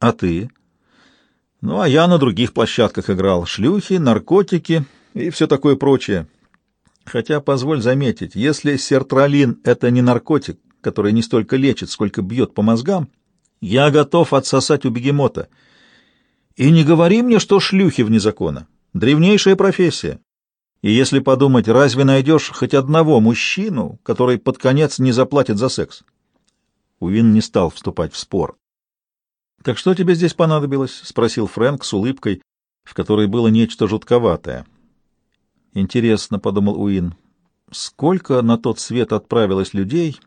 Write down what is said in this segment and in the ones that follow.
А ты? Ну, а я на других площадках играл. Шлюхи, наркотики и все такое прочее. Хотя, позволь заметить, если сертралин — это не наркотик, который не столько лечит, сколько бьет по мозгам, я готов отсосать у бегемота. И не говори мне, что шлюхи вне закона. Древнейшая профессия. И если подумать, разве найдешь хоть одного мужчину, который под конец не заплатит за секс? Уин не стал вступать в спор. «Так что тебе здесь понадобилось?» — спросил Фрэнк с улыбкой, в которой было нечто жутковатое. «Интересно», — подумал Уин, — «сколько на тот свет отправилось людей,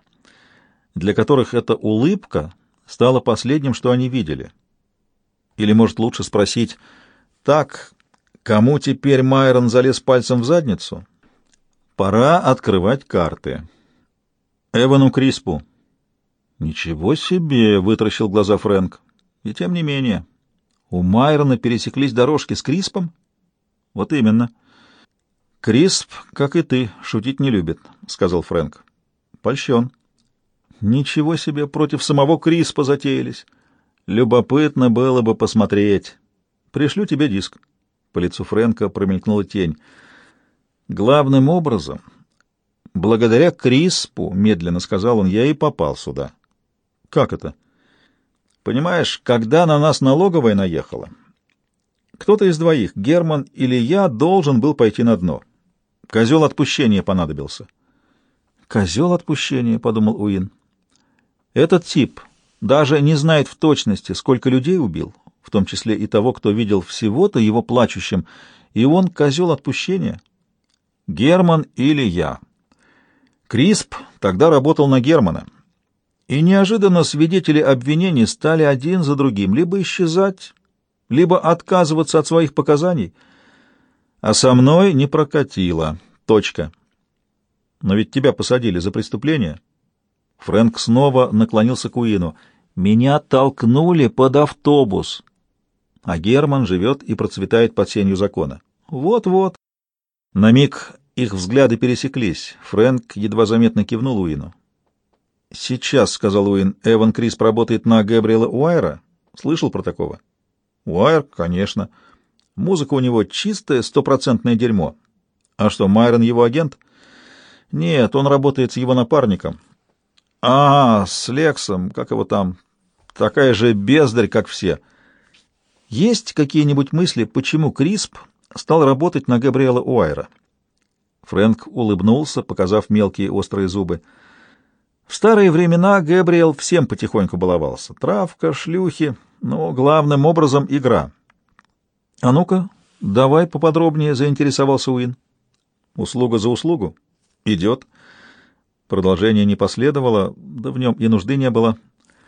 для которых эта улыбка стала последним, что они видели?» Или, может, лучше спросить, «Так, кому теперь Майрон залез пальцем в задницу?» «Пора открывать карты». «Эвану Криспу». «Ничего себе!» — вытращил глаза Фрэнк. И тем не менее, у Майрона пересеклись дорожки с Криспом? Вот именно. Крисп, как и ты, шутить не любит, сказал Фрэнк. Польщен. Ничего себе, против самого Криспа затеялись. Любопытно было бы посмотреть. Пришлю тебе диск. По лицу Фрэнка промелькнула тень. Главным образом, благодаря Криспу, медленно сказал он, я и попал сюда. Как это? Понимаешь, когда на нас налоговая наехала, кто-то из двоих, Герман или я, должен был пойти на дно. Козел отпущения понадобился. Козел отпущения, подумал Уин. Этот тип даже не знает в точности, сколько людей убил, в том числе и того, кто видел всего-то его плачущим, и он козел отпущения. Герман или я. Крисп тогда работал на Германа. И неожиданно свидетели обвинений стали один за другим либо исчезать, либо отказываться от своих показаний. А со мной не прокатило. Точка. Но ведь тебя посадили за преступление. Фрэнк снова наклонился к Уину. Меня толкнули под автобус. А Герман живет и процветает под сенью закона. Вот-вот. На миг их взгляды пересеклись. Фрэнк едва заметно кивнул Уину. «Сейчас», — сказал Уин, — «Эван Крисп работает на Гэбриэла Уайра. Слышал про такого?» «Уайр, конечно. Музыка у него чистое, стопроцентное дерьмо. А что, Майрон его агент?» «Нет, он работает с его напарником». «А, с Лексом, как его там? Такая же бездарь, как все». «Есть какие-нибудь мысли, почему Крисп стал работать на Габриэла Уайра?» Фрэнк улыбнулся, показав мелкие острые зубы. В старые времена Гэбриэл всем потихоньку баловался. Травка, шлюхи, но главным образом игра. — А ну-ка, давай поподробнее, — заинтересовался Уин. — Услуга за услугу? — Идет. Продолжение не последовало, да в нем и нужды не было.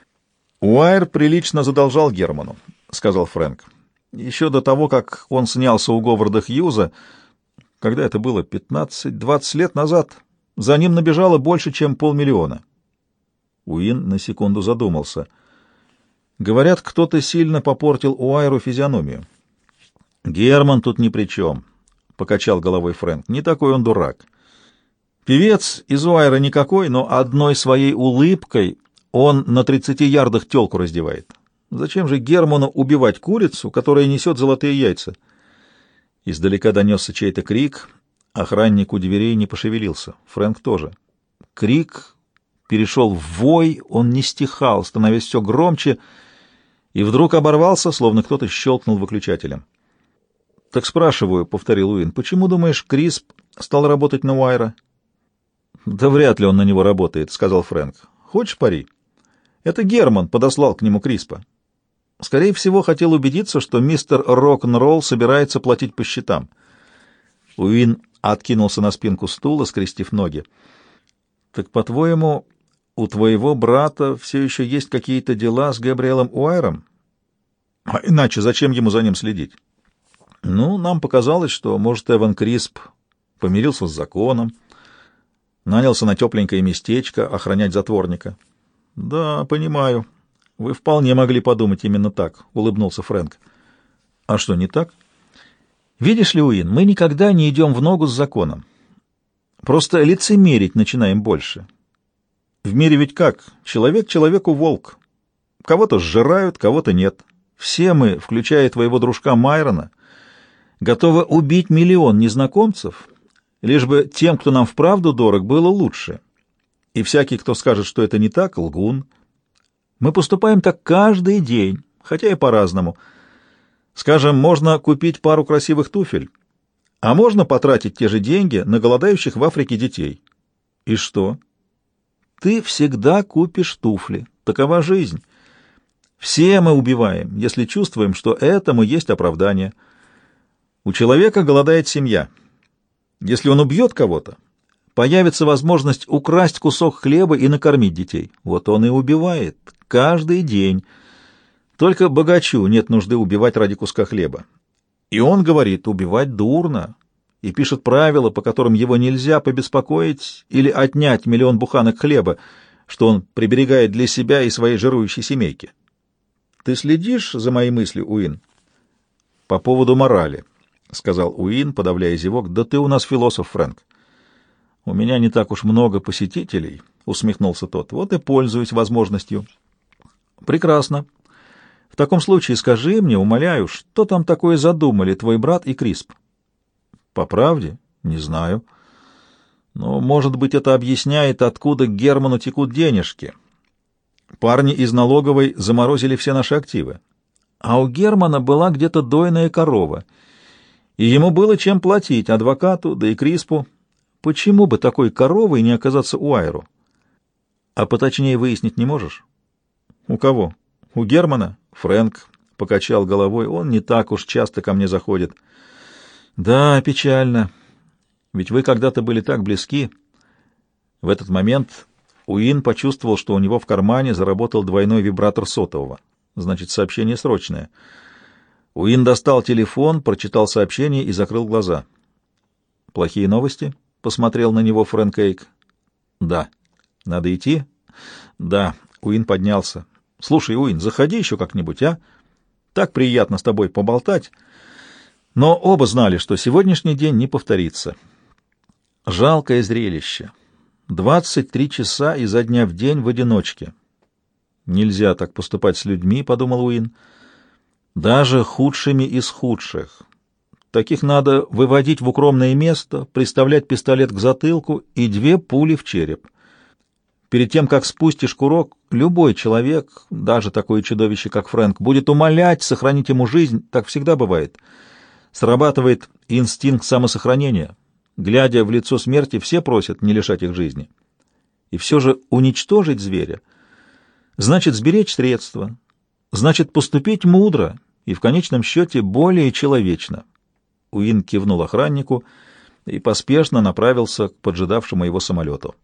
— Уайр прилично задолжал Герману, — сказал Фрэнк. — Еще до того, как он снялся у Говарда Хьюза, когда это было, пятнадцать-двадцать лет назад, за ним набежало больше, чем полмиллиона. Уин на секунду задумался. Говорят, кто-то сильно попортил Уайру физиономию. Герман тут ни при чем, — покачал головой Фрэнк. Не такой он дурак. Певец из Уайра никакой, но одной своей улыбкой он на тридцати ярдах телку раздевает. Зачем же Герману убивать курицу, которая несет золотые яйца? Издалека донесся чей-то крик. Охранник у дверей не пошевелился. Фрэнк тоже. Крик перешел в вой, он не стихал, становясь все громче, и вдруг оборвался, словно кто-то щелкнул выключателем. — Так спрашиваю, — повторил Уин, — почему, думаешь, Крисп стал работать на Уайра? — Да вряд ли он на него работает, — сказал Фрэнк. — Хочешь пари? Это Герман подослал к нему Криспа. Скорее всего, хотел убедиться, что мистер Рок-н-Ролл собирается платить по счетам. Уин откинулся на спинку стула, скрестив ноги. — Так, по-твоему, у твоего брата все еще есть какие-то дела с Габриэлом Уайром? А иначе зачем ему за ним следить? Ну, нам показалось, что, может, Эван Крисп помирился с законом, нанялся на тепленькое местечко охранять затворника. — Да, понимаю. Вы вполне могли подумать именно так, — улыбнулся Фрэнк. — А что, не так? — Видишь ли, Уин, мы никогда не идем в ногу с законом. Просто лицемерить начинаем больше. В мире ведь как? Человек человеку волк. Кого-то сжирают, кого-то нет. Все мы, включая твоего дружка Майрона, готовы убить миллион незнакомцев, лишь бы тем, кто нам вправду дорог, было лучше. И всякий, кто скажет, что это не так, лгун. Мы поступаем так каждый день, хотя и по-разному. Скажем, можно купить пару красивых туфель, а можно потратить те же деньги на голодающих в Африке детей. И что? Ты всегда купишь туфли. Такова жизнь. Все мы убиваем, если чувствуем, что этому есть оправдание. У человека голодает семья. Если он убьет кого-то, появится возможность украсть кусок хлеба и накормить детей. Вот он и убивает. Каждый день. Только богачу нет нужды убивать ради куска хлеба. И он говорит, убивать дурно, и пишет правила, по которым его нельзя побеспокоить или отнять миллион буханок хлеба, что он приберегает для себя и своей жирующей семейки. Ты следишь за моей мыслью, Уин? По поводу морали, — сказал Уин, подавляя зевок. Да ты у нас философ, Фрэнк. У меня не так уж много посетителей, — усмехнулся тот. Вот и пользуюсь возможностью. Прекрасно. В таком случае скажи мне, умоляю, что там такое задумали твой брат и Крисп? По правде? Не знаю. Но, может быть, это объясняет, откуда Герману текут денежки. Парни из налоговой заморозили все наши активы. А у Германа была где-то дойная корова, и ему было чем платить адвокату, да и Криспу. Почему бы такой коровой не оказаться у Айру? А поточнее выяснить не можешь? У кого? У Германа? Фрэнк покачал головой. Он не так уж часто ко мне заходит. Да, печально. Ведь вы когда-то были так близки. В этот момент Уин почувствовал, что у него в кармане заработал двойной вибратор сотового. Значит, сообщение срочное. Уин достал телефон, прочитал сообщение и закрыл глаза. «Плохие новости?» — посмотрел на него Фрэнк Эйк. «Да». «Надо идти?» «Да». Уин поднялся. Слушай, Уин, заходи еще как-нибудь, а? Так приятно с тобой поболтать. Но оба знали, что сегодняшний день не повторится. Жалкое зрелище. Двадцать три часа изо дня в день в одиночке. Нельзя так поступать с людьми, — подумал Уин. Даже худшими из худших. Таких надо выводить в укромное место, приставлять пистолет к затылку и две пули в череп. Перед тем, как спустишь курок, любой человек, даже такое чудовище, как Фрэнк, будет умолять сохранить ему жизнь, так всегда бывает. Срабатывает инстинкт самосохранения. Глядя в лицо смерти, все просят не лишать их жизни. И все же уничтожить зверя значит сберечь средства, значит поступить мудро и в конечном счете более человечно. Уин кивнул охраннику и поспешно направился к поджидавшему его самолету.